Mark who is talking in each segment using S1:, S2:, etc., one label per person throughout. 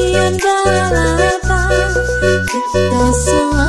S1: kalian berapa Kita semua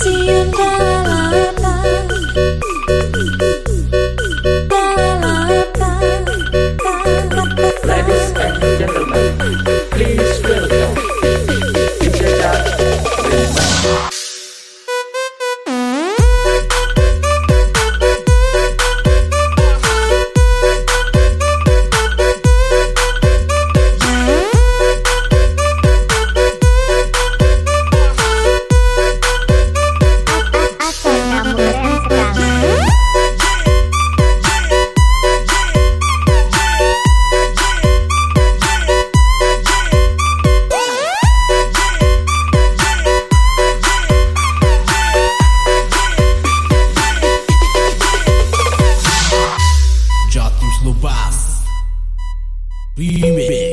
S1: see you.
S2: Bass Remix.